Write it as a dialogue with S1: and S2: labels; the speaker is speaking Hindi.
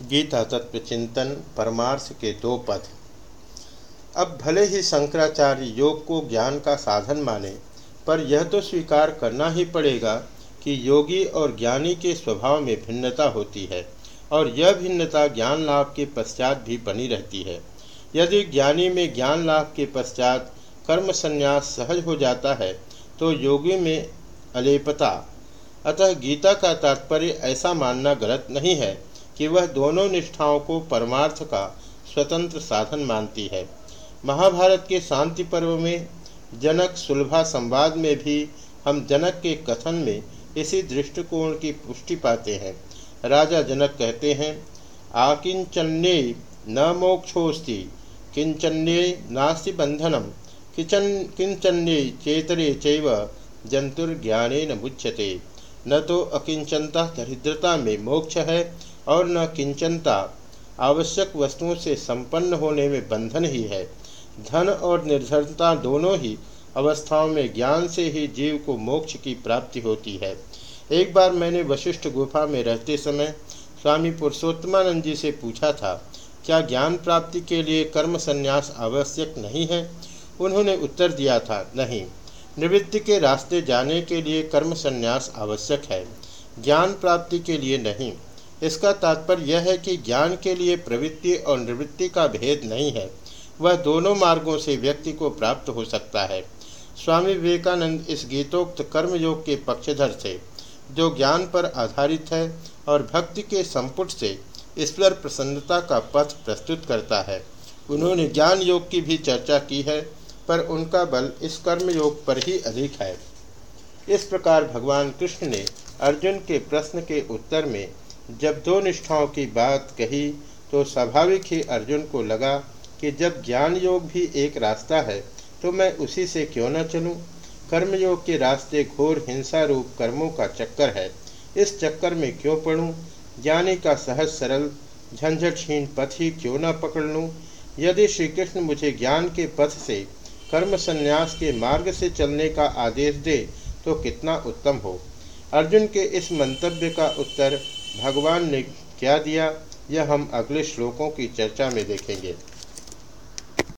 S1: गीता तत्व चिंतन परमार्थ के दो पद। अब भले ही शंकराचार्य योग को ज्ञान का साधन माने, पर यह तो स्वीकार करना ही पड़ेगा कि योगी और ज्ञानी के स्वभाव में भिन्नता होती है, और यह भिन्नता ज्ञान लाभ के पश्चात भी बनी रहती है। यदि ज्ञानी में ज्ञान लाभ के पश्चात कर्म संन्यास सहज हो जाता है तो योगी में अलेपता। अतः गीता का तात्पर्य ऐसा मानना गलत नहीं है कि वह दोनों निष्ठाओं को परमार्थ का स्वतंत्र साधन मानती है। महाभारत के शांति पर्व में, जनक सुलभा संवाद में भी हम जनक के कथन में इसी दृष्टिकोण की पुष्टि पाते हैं। राजा जनक कहते हैं आकिंचन्ये न मोक्षोस्ति किंचन्ये नास्ति बंधनम किचन, किंचन्ये चेतरे चैव जंतुर्ज्ञाने न मुच्यते। न तो अकिंचनता दरिद्रता में मोक्ष है और न किंचनता, आवश्यक वस्तुओं से संपन्न होने में बंधन ही है। धन और निर्धनता दोनों ही अवस्थाओं में ज्ञान से ही जीव को मोक्ष की प्राप्ति होती है। एक बार मैंने वशिष्ठ गुफा में रहते समय स्वामी पुरुषोत्तमानंद जी से पूछा था, क्या ज्ञान प्राप्ति के लिए कर्म संन्यास आवश्यक नहीं है? उन्होंने उत्तर दिया था, नहीं। निवृत्ति के रास्ते जाने के लिए कर्म संन्यास आवश्यक है। ज्ञान प्राप्ति के लिए नहीं। इसका तात्पर्य यह है कि ज्ञान के लिए प्रवृत्ति और निवृत्ति का भेद नहीं है। वह दोनों मार्गों से व्यक्ति को प्राप्त हो सकता है। स्वामी विवेकानंद इस गीतोक्त कर्मयोग के पक्षधर थे, जो ज्ञान पर आधारित है और भक्ति के संपुट से ईश्वर प्रसन्नता का पथ प्रस्तुत करता है। उन्होंने ज्ञान योग की भी चर्चा की है, पर उनका बल इस कर्म योग पर ही अधिक है। इस प्रकार भगवान कृष्ण ने अर्जुन के प्रश्न के उत्तर में जब दो निष्ठाओं की बात कही तो स्वाभाविक ही अर्जुन को लगा कि जब ज्ञान योग भी एक रास्ता है तो मैं उसी से क्यों न चलूँ? कर्मयोग के रास्ते घोर हिंसा रूप कर्मों का चक्कर है इस चक्कर में क्यों पढ़ूं? ज्ञानी का सहज सरल, झंझटहीन पथ ही क्यों न पकड़ लूँ यदि श्री कृष्ण मुझे ज्ञान के पथ से, कर्म संन्यास के मार्ग से चलने का आदेश दे तो कितना उत्तम हो अर्जुन के इस मंतव्य का उत्तर भगवान ने क्या दिया? यह हम अगले श्लोकों की चर्चा में देखेंगे।